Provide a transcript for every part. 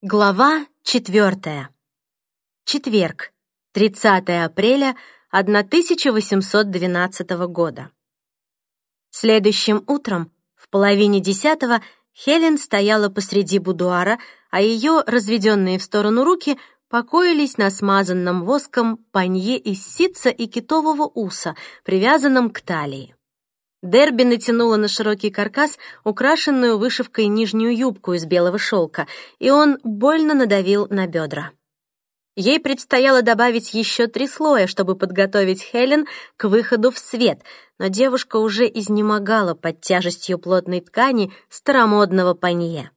Глава четвертая. Четверг, 30 апреля 1812 года. Следующим утром, в половине десятого, Хелен стояла посреди будуара, а ее разведенные в сторону руки покоились на смазанном воском панье из ситца и китового уса, привязанном к талии. Дерби натянула на широкий каркас украшенную вышивкой нижнюю юбку из белого шелка, и он больно надавил на бедра. Ей предстояло добавить еще три слоя, чтобы подготовить Хелен к выходу в свет, но девушка уже изнемогала под тяжестью плотной ткани старомодного панье.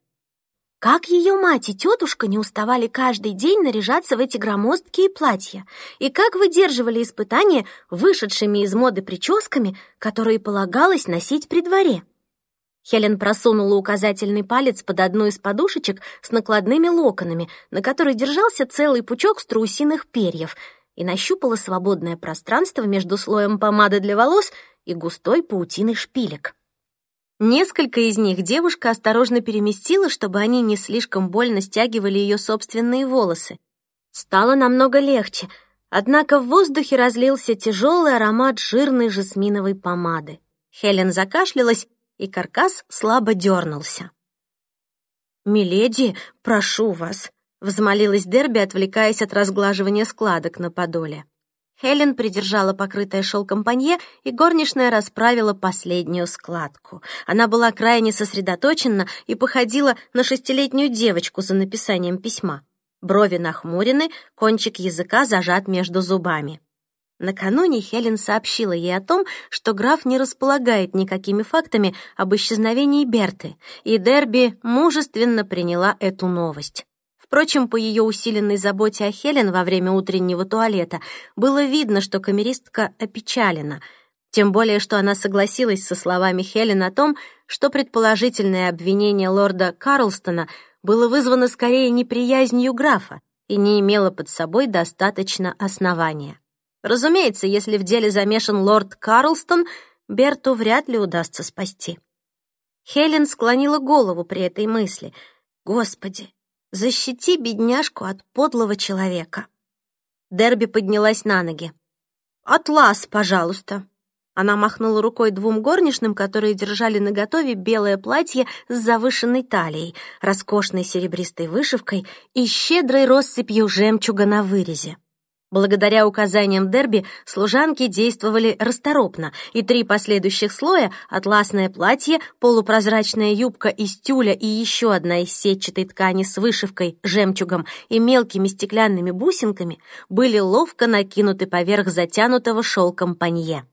Как ее мать и тетушка не уставали каждый день наряжаться в эти громоздкие платья, и как выдерживали испытания вышедшими из моды прическами, которые полагалось носить при дворе. Хелен просунула указательный палец под одну из подушечек с накладными локонами, на которой держался целый пучок страусиных перьев, и нащупала свободное пространство между слоем помады для волос и густой паутиной шпилек. Несколько из них девушка осторожно переместила, чтобы они не слишком больно стягивали ее собственные волосы. Стало намного легче, однако в воздухе разлился тяжелый аромат жирной жасминовой помады. Хелен закашлялась, и каркас слабо дернулся. «Миледи, прошу вас», — взмолилась Дерби, отвлекаясь от разглаживания складок на подоле. Хелен придержала покрытое шелком панье, и горничная расправила последнюю складку. Она была крайне сосредоточена и походила на шестилетнюю девочку за написанием письма. Брови нахмурены, кончик языка зажат между зубами. Накануне Хелен сообщила ей о том, что граф не располагает никакими фактами об исчезновении Берты, и Дерби мужественно приняла эту новость. Впрочем, по ее усиленной заботе о Хелен во время утреннего туалета было видно, что камеристка опечалена, тем более, что она согласилась со словами Хелен о том, что предположительное обвинение лорда Карлстона было вызвано скорее неприязнью графа и не имело под собой достаточно основания. Разумеется, если в деле замешан лорд Карлстон, Берту вряд ли удастся спасти. Хелен склонила голову при этой мысли. «Господи, Защити бедняжку от подлого человека. Дерби поднялась на ноги. «Атлас, пожалуйста». Она махнула рукой двум горничным, которые держали наготове белое платье с завышенной талией, роскошной серебристой вышивкой и щедрой россыпью жемчуга на вырезе. Благодаря указаниям Дерби служанки действовали расторопно, и три последующих слоя — атласное платье, полупрозрачная юбка из тюля и еще одна из сетчатой ткани с вышивкой, жемчугом и мелкими стеклянными бусинками — были ловко накинуты поверх затянутого шелком панье.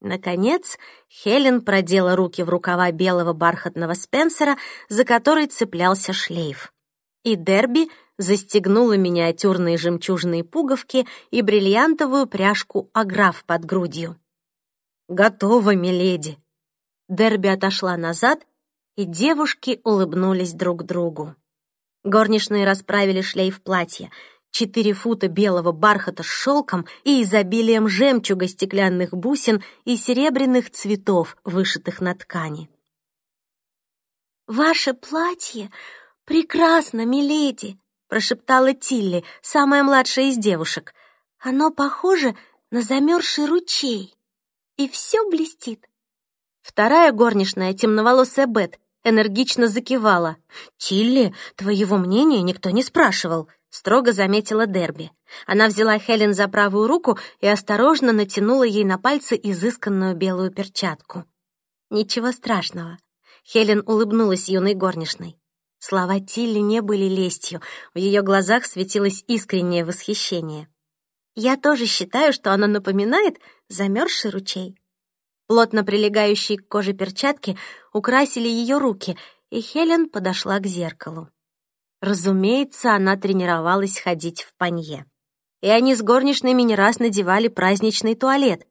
Наконец, Хелен продела руки в рукава белого бархатного Спенсера, за который цеплялся шлейф. И Дерби — застегнула миниатюрные жемчужные пуговки и бриллиантовую пряжку аграф под грудью. «Готово, миледи!» Дерби отошла назад, и девушки улыбнулись друг другу. Горничные расправили шлейф платья, четыре фута белого бархата с шелком и изобилием жемчуга стеклянных бусин и серебряных цветов, вышитых на ткани. «Ваше платье прекрасно, миледи!» Прошептала Тилли, самая младшая из девушек. «Оно похоже на замерзший ручей, и все блестит». Вторая горничная, темноволосая Бет, энергично закивала. «Тилли, твоего мнения никто не спрашивал», — строго заметила Дерби. Она взяла Хелен за правую руку и осторожно натянула ей на пальцы изысканную белую перчатку. «Ничего страшного». Хелен улыбнулась юной горничной. Слова Тилли не были лестью, в ее глазах светилось искреннее восхищение. «Я тоже считаю, что она напоминает замерзший ручей». Плотно прилегающие к коже перчатки украсили ее руки, и Хелен подошла к зеркалу. Разумеется, она тренировалась ходить в панье. И они с горничными не раз надевали праздничный туалет,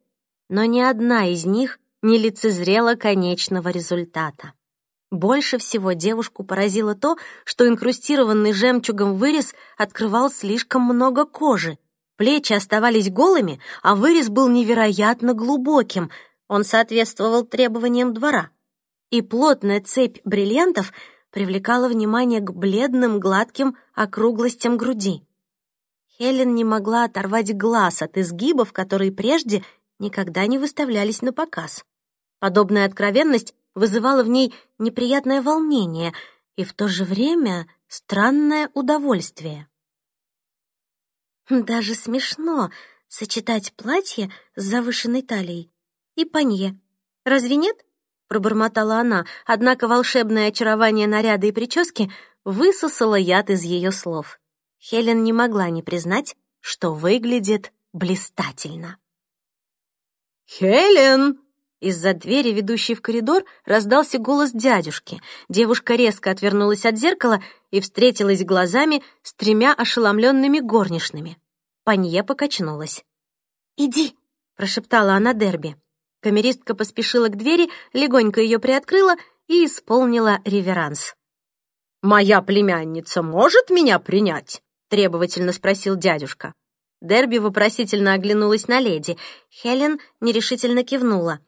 но ни одна из них не лицезрела конечного результата. Больше всего девушку поразило то, что инкрустированный жемчугом вырез открывал слишком много кожи. Плечи оставались голыми, а вырез был невероятно глубоким. Он соответствовал требованиям двора. И плотная цепь бриллиантов привлекала внимание к бледным, гладким округлостям груди. Хелен не могла оторвать глаз от изгибов, которые прежде никогда не выставлялись на показ. Подобная откровенность вызывала в ней неприятное волнение и в то же время странное удовольствие. Даже смешно сочетать платье с завышенной талией и панье. Разве нет? Пробормотала она, однако волшебное очарование наряда и прически высосало яд из ее слов. Хелен не могла не признать, что выглядит блистательно. «Хелен!» Из-за двери, ведущей в коридор, раздался голос дядюшки. Девушка резко отвернулась от зеркала и встретилась глазами с тремя ошеломленными горничными. Панье покачнулась. «Иди!» — прошептала она Дерби. Камеристка поспешила к двери, легонько ее приоткрыла и исполнила реверанс. «Моя племянница может меня принять?» — требовательно спросил дядюшка. Дерби вопросительно оглянулась на леди. Хелен нерешительно кивнула.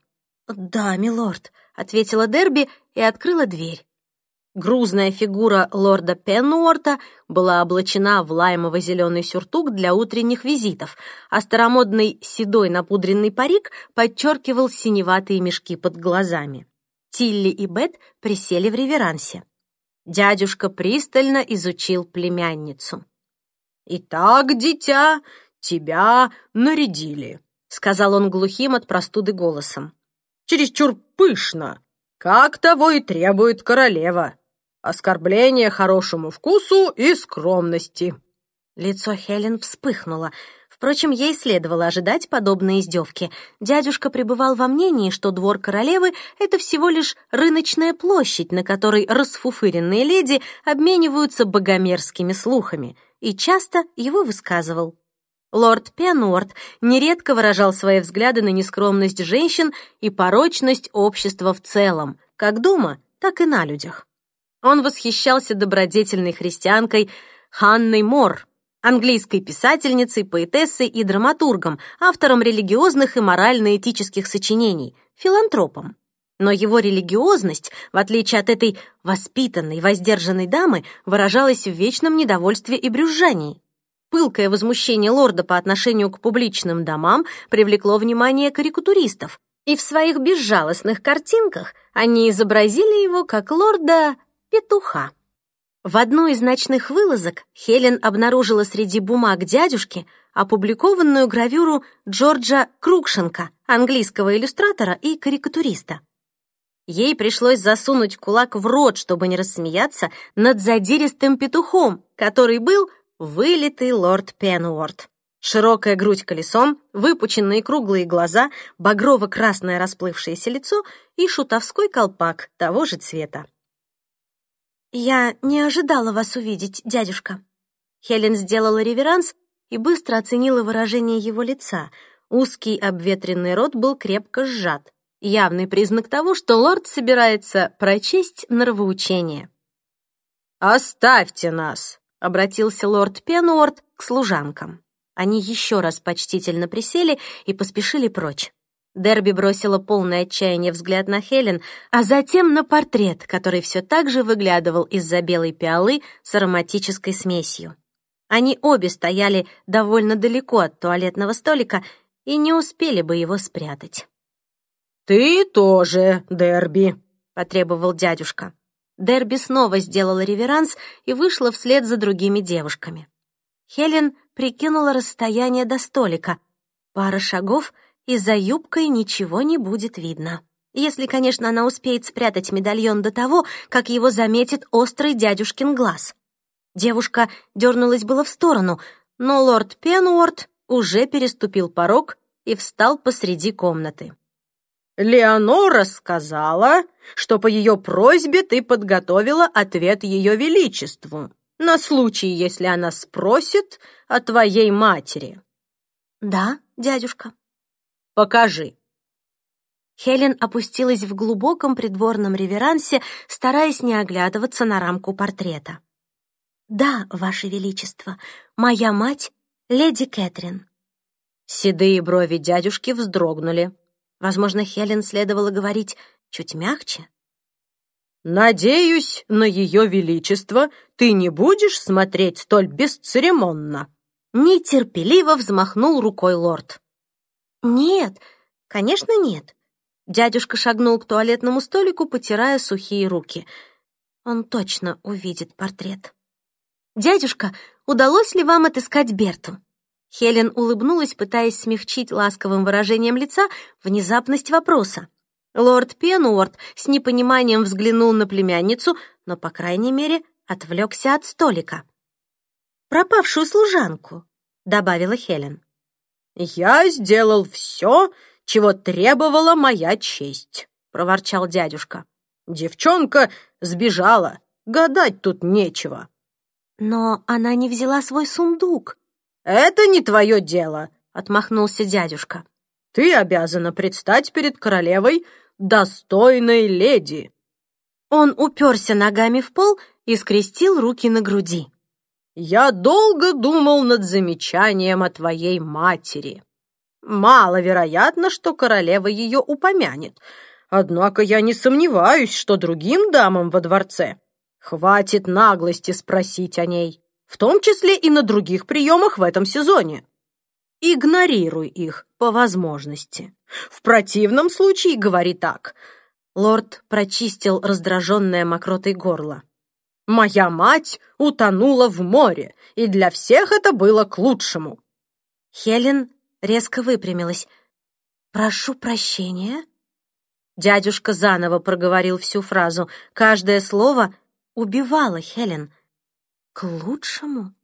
«Да, милорд», — ответила Дерби и открыла дверь. Грузная фигура лорда Пеннуорта была облачена в лаймово-зеленый сюртук для утренних визитов, а старомодный седой напудренный парик подчеркивал синеватые мешки под глазами. Тилли и Бет присели в реверансе. Дядюшка пристально изучил племянницу. «Итак, дитя, тебя нарядили», — сказал он глухим от простуды голосом чересчур пышно, как того и требует королева. Оскорбление хорошему вкусу и скромности». Лицо Хелен вспыхнуло. Впрочем, ей следовало ожидать подобной издевки. Дядюшка пребывал во мнении, что двор королевы — это всего лишь рыночная площадь, на которой расфуфыренные леди обмениваются богомерзкими слухами, и часто его высказывал. Лорд Пенуорт нередко выражал свои взгляды на нескромность женщин и порочность общества в целом, как дома, так и на людях. Он восхищался добродетельной христианкой Ханной Мор, английской писательницей, поэтессой и драматургом, автором религиозных и морально-этических сочинений, филантропом. Но его религиозность, в отличие от этой воспитанной, воздержанной дамы, выражалась в вечном недовольстве и брюзжании. Пылкое возмущение лорда по отношению к публичным домам привлекло внимание карикатуристов, и в своих безжалостных картинках они изобразили его как лорда-петуха. В одной из ночных вылазок Хелен обнаружила среди бумаг дядюшки опубликованную гравюру Джорджа Крукшенко, английского иллюстратора и карикатуриста. Ей пришлось засунуть кулак в рот, чтобы не рассмеяться над задиристым петухом, который был вылитый лорд Пенуорт. Широкая грудь колесом, выпученные круглые глаза, багрово-красное расплывшееся лицо и шутовской колпак того же цвета. «Я не ожидала вас увидеть, дядюшка». Хелен сделала реверанс и быстро оценила выражение его лица. Узкий обветренный рот был крепко сжат. Явный признак того, что лорд собирается прочесть нравоучение. «Оставьте нас!» Обратился лорд Пенуорт к служанкам. Они еще раз почтительно присели и поспешили прочь. Дерби бросила полное отчаяние взгляд на Хелен, а затем на портрет, который все так же выглядывал из-за белой пиалы с ароматической смесью. Они обе стояли довольно далеко от туалетного столика и не успели бы его спрятать. «Ты тоже, Дерби», — потребовал дядюшка. Дерби снова сделала реверанс и вышла вслед за другими девушками. Хелен прикинула расстояние до столика. Пара шагов, и за юбкой ничего не будет видно. Если, конечно, она успеет спрятать медальон до того, как его заметит острый дядюшкин глаз. Девушка дернулась было в сторону, но лорд Пенуорт уже переступил порог и встал посреди комнаты. Леонора сказала, что по ее просьбе ты подготовила ответ ее величеству на случай, если она спросит о твоей матери. Да, дядюшка. Покажи. Хелен опустилась в глубоком придворном реверансе, стараясь не оглядываться на рамку портрета. «Да, Ваше Величество, моя мать — леди Кэтрин». Седые брови дядюшки вздрогнули. Возможно, Хелен следовало говорить чуть мягче. Надеюсь, на ее величество ты не будешь смотреть столь бесцеремонно. Нетерпеливо взмахнул рукой лорд. Нет, конечно, нет. Дядюшка шагнул к туалетному столику, потирая сухие руки. Он точно увидит портрет. «Дядюшка, удалось ли вам отыскать Берту?» Хелен улыбнулась, пытаясь смягчить ласковым выражением лица внезапность вопроса. Лорд Пенуорт с непониманием взглянул на племянницу, но, по крайней мере, отвлекся от столика. «Пропавшую служанку», — добавила Хелен. «Я сделал все, чего требовала моя честь», — проворчал дядюшка. «Девчонка сбежала, гадать тут нечего». «Но она не взяла свой сундук». «Это не твое дело», — отмахнулся дядюшка. «Ты обязана предстать перед королевой достойной леди». Он уперся ногами в пол и скрестил руки на груди. «Я долго думал над замечанием о твоей матери. Маловероятно, что королева ее упомянет, однако я не сомневаюсь, что другим дамам во дворце хватит наглости спросить о ней, в том числе и на других приемах в этом сезоне. Игнорируй их по возможности. В противном случае говори так. Лорд прочистил раздраженное мокротой горло. Моя мать утонула в море, и для всех это было к лучшему. Хелен резко выпрямилась. «Прошу прощения». Дядюшка заново проговорил всю фразу. Каждое слово убивало Хелен. «К лучшему?»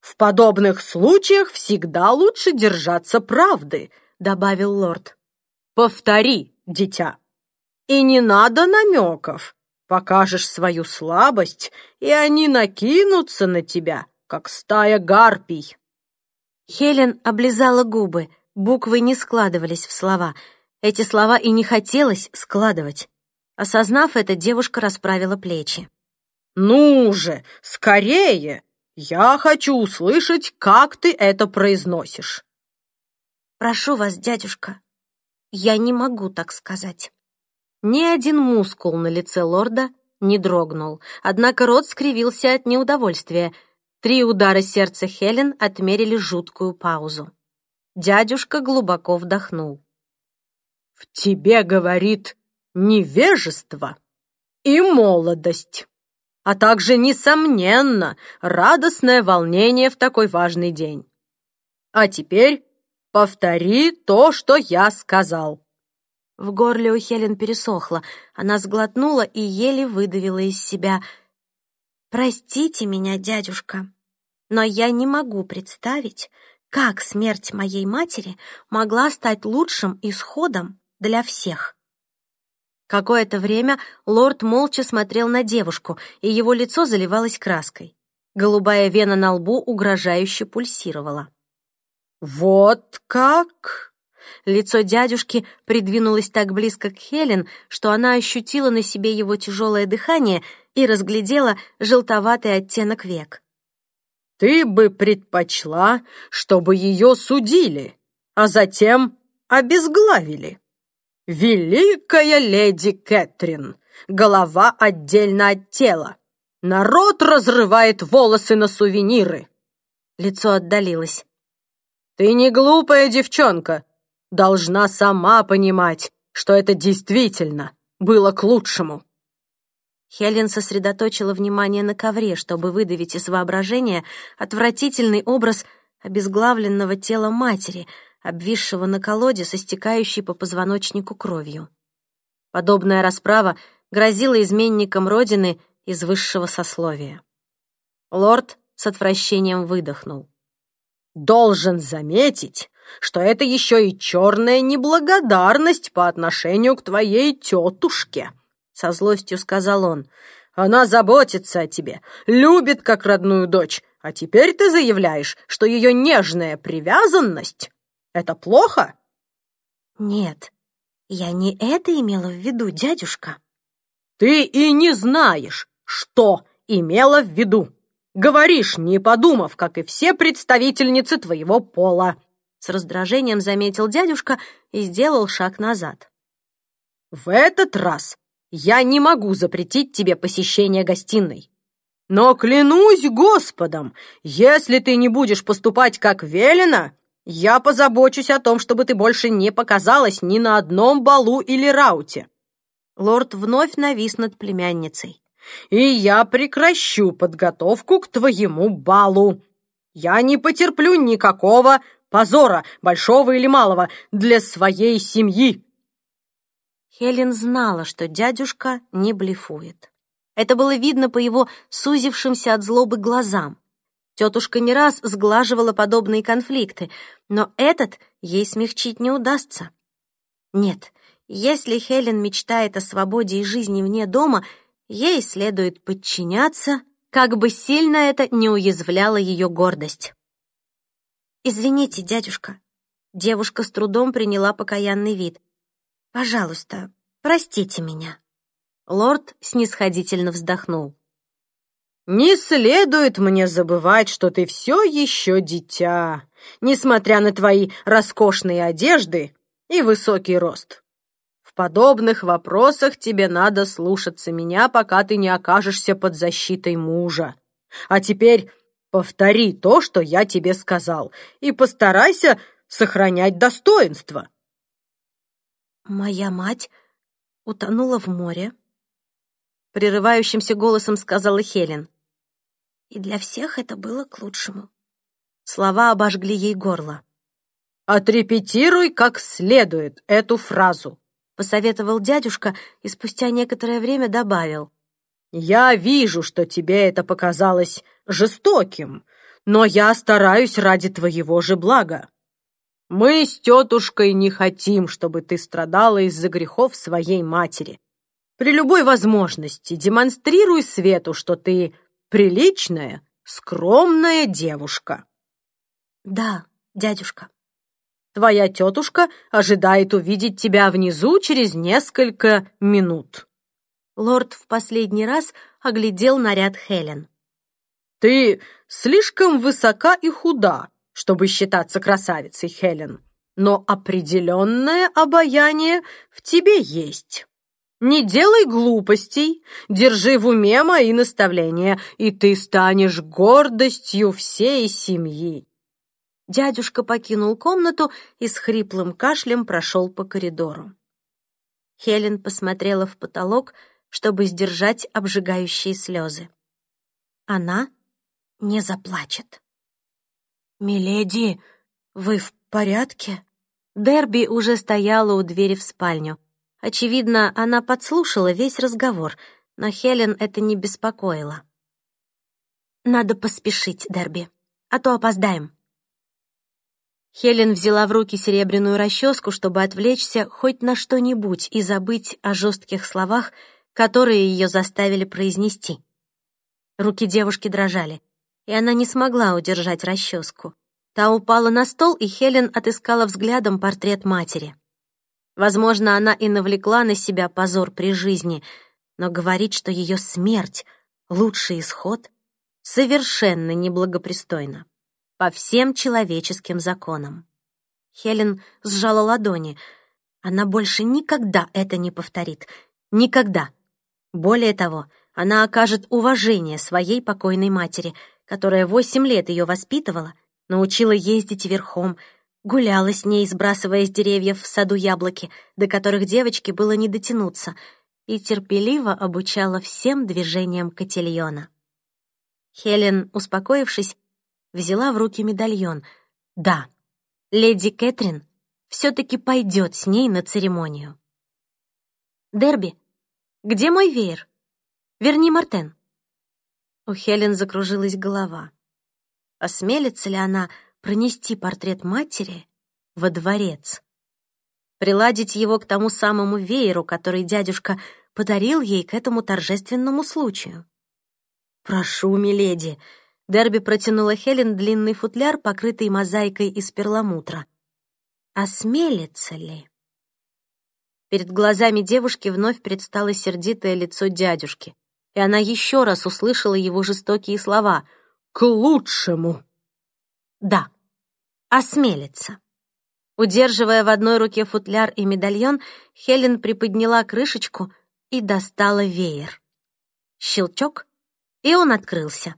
«В подобных случаях всегда лучше держаться правды», — добавил лорд. «Повтори, дитя. И не надо намеков. Покажешь свою слабость, и они накинутся на тебя, как стая гарпий». Хелен облизала губы, буквы не складывались в слова. Эти слова и не хотелось складывать. Осознав это, девушка расправила плечи. «Ну же, скорее! Я хочу услышать, как ты это произносишь!» «Прошу вас, дядюшка, я не могу так сказать». Ни один мускул на лице лорда не дрогнул, однако рот скривился от неудовольствия. Три удара сердца Хелен отмерили жуткую паузу. Дядюшка глубоко вдохнул. «В тебе, — говорит, — невежество и молодость, а также, несомненно, радостное волнение в такой важный день. А теперь повтори то, что я сказал». В горле у Хелен пересохло. Она сглотнула и еле выдавила из себя. «Простите меня, дядюшка, но я не могу представить, как смерть моей матери могла стать лучшим исходом для всех». Какое-то время лорд молча смотрел на девушку, и его лицо заливалось краской. Голубая вена на лбу угрожающе пульсировала. «Вот как?» Лицо дядюшки придвинулось так близко к Хелен, что она ощутила на себе его тяжелое дыхание и разглядела желтоватый оттенок век. «Ты бы предпочла, чтобы ее судили, а затем обезглавили. Великая леди Кэтрин, голова отдельно от тела. Народ разрывает волосы на сувениры». Лицо отдалилось. «Ты не глупая девчонка, должна сама понимать, что это действительно было к лучшему. Хелен сосредоточила внимание на ковре, чтобы выдавить из воображения отвратительный образ обезглавленного тела матери, обвисшего на колоде со стекающей по позвоночнику кровью. Подобная расправа грозила изменникам Родины из высшего сословия. Лорд с отвращением выдохнул. «Должен заметить, что это еще и черная неблагодарность по отношению к твоей тетушке», — со злостью сказал он. «Она заботится о тебе, любит как родную дочь, а теперь ты заявляешь, что ее нежная привязанность — это плохо?» «Нет, я не это имела в виду, дядюшка». «Ты и не знаешь, что имела в виду. Говоришь, не подумав, как и все представительницы твоего пола». С раздражением заметил дядюшка и сделал шаг назад. «В этот раз я не могу запретить тебе посещение гостиной. Но клянусь Господом, если ты не будешь поступать как велено, я позабочусь о том, чтобы ты больше не показалась ни на одном балу или рауте. Лорд вновь навис над племянницей. И я прекращу подготовку к твоему балу. Я не потерплю никакого позора, большого или малого, для своей семьи. Хелен знала, что дядюшка не блефует. Это было видно по его сузившимся от злобы глазам. Тетушка не раз сглаживала подобные конфликты, но этот ей смягчить не удастся. Нет, если Хелен мечтает о свободе и жизни вне дома, ей следует подчиняться, как бы сильно это не уязвляло ее гордость. «Извините, дядюшка». Девушка с трудом приняла покаянный вид. «Пожалуйста, простите меня». Лорд снисходительно вздохнул. «Не следует мне забывать, что ты все еще дитя, несмотря на твои роскошные одежды и высокий рост. В подобных вопросах тебе надо слушаться меня, пока ты не окажешься под защитой мужа. А теперь повтори то, что я тебе сказал, и постарайся сохранять достоинство». «Моя мать утонула в море», — прерывающимся голосом сказала Хелен. И для всех это было к лучшему. Слова обожгли ей горло. «Отрепетируй как следует эту фразу», — посоветовал дядюшка и спустя некоторое время добавил. «Я вижу, что тебе это показалось жестоким, но я стараюсь ради твоего же блага. Мы с тетушкой не хотим, чтобы ты страдала из-за грехов своей матери. При любой возможности демонстрируй Свету, что ты приличная, скромная девушка. Да, дядюшка. Твоя тетушка ожидает увидеть тебя внизу через несколько минут. Лорд в последний раз оглядел наряд Хелен. Ты слишком высока и худа, чтобы считаться красавицей, Хелен, но определенное обаяние в тебе есть. Не делай глупостей, держи в уме мои наставления, и ты станешь гордостью всей семьи. Дядюшка покинул комнату и с хриплым кашлем прошел по коридору. Хелен посмотрела в потолок, чтобы сдержать обжигающие слезы. Она не заплачет. «Миледи, вы в порядке?» Дерби уже стояла у двери в спальню. Очевидно, она подслушала весь разговор, но Хелен это не беспокоило. «Надо поспешить, Дерби, а то опоздаем». Хелен взяла в руки серебряную расческу, чтобы отвлечься хоть на что-нибудь и забыть о жестких словах, которые ее заставили произнести. Руки девушки дрожали, и она не смогла удержать расческу. Та упала на стол, и Хелен отыскала взглядом портрет матери. Возможно, она и навлекла на себя позор при жизни, но говорить, что ее смерть — лучший исход, совершенно неблагопристойно. По всем человеческим законам. Хелен сжала ладони. Она больше никогда это не повторит. Никогда. Более того, она окажет уважение своей покойной матери, которая восемь лет ее воспитывала, научила ездить верхом — Гуляла с ней, сбрасывая с деревьев в саду яблоки, до которых девочке было не дотянуться, и терпеливо обучала всем движениям котельона. Хелен, успокоившись, взяла в руки медальон. Да, леди Кэтрин все-таки пойдет с ней на церемонию. «Дерби, где мой веер? Верни Мартен». У Хелен закружилась голова. Осмелится ли она пронести портрет матери во дворец. Приладить его к тому самому вееру, который дядюшка подарил ей к этому торжественному случаю. «Прошу, миледи!» Дерби протянула Хелен длинный футляр, покрытый мозаикой из перламутра. «Осмелится ли?» Перед глазами девушки вновь предстало сердитое лицо дядюшки, и она еще раз услышала его жестокие слова «К лучшему!» «Да, осмелится. Удерживая в одной руке футляр и медальон, Хелен приподняла крышечку, и достала веер. Щелчок, и он открылся.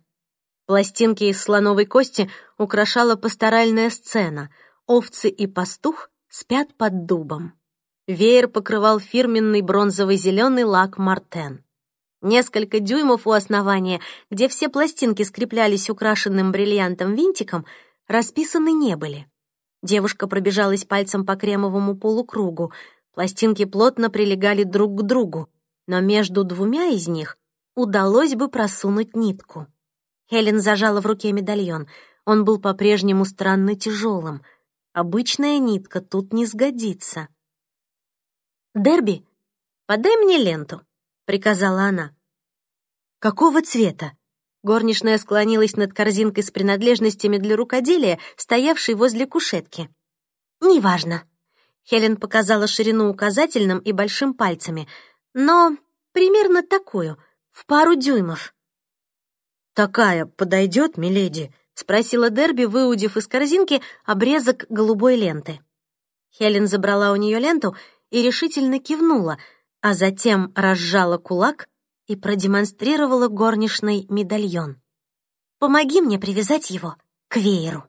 Пластинки из слоновой кости украшала пасторальная сцена. Овцы и пастух спят под дубом. Веер покрывал фирменный бронзово-зеленый лак Мартен. Несколько дюймов у основания, где все пластинки скреплялись украшенным бриллиантом винтиком, расписаны не были. Девушка пробежалась пальцем по кремовому полукругу. Пластинки плотно прилегали друг к другу, но между двумя из них удалось бы просунуть нитку. Хелен зажала в руке медальон. Он был по-прежнему странно тяжелым. Обычная нитка тут не сгодится. «Дерби, подай мне ленту», — приказала она. «Какого цвета?» Горничная склонилась над корзинкой с принадлежностями для рукоделия, стоявшей возле кушетки. «Неважно». Хелен показала ширину указательным и большим пальцами, но примерно такую — в пару дюймов. «Такая подойдет, миледи?» — спросила Дерби, выудив из корзинки обрезок голубой ленты. Хелен забрала у нее ленту и решительно кивнула, а затем разжала кулак и продемонстрировала горничный медальон. «Помоги мне привязать его к вееру».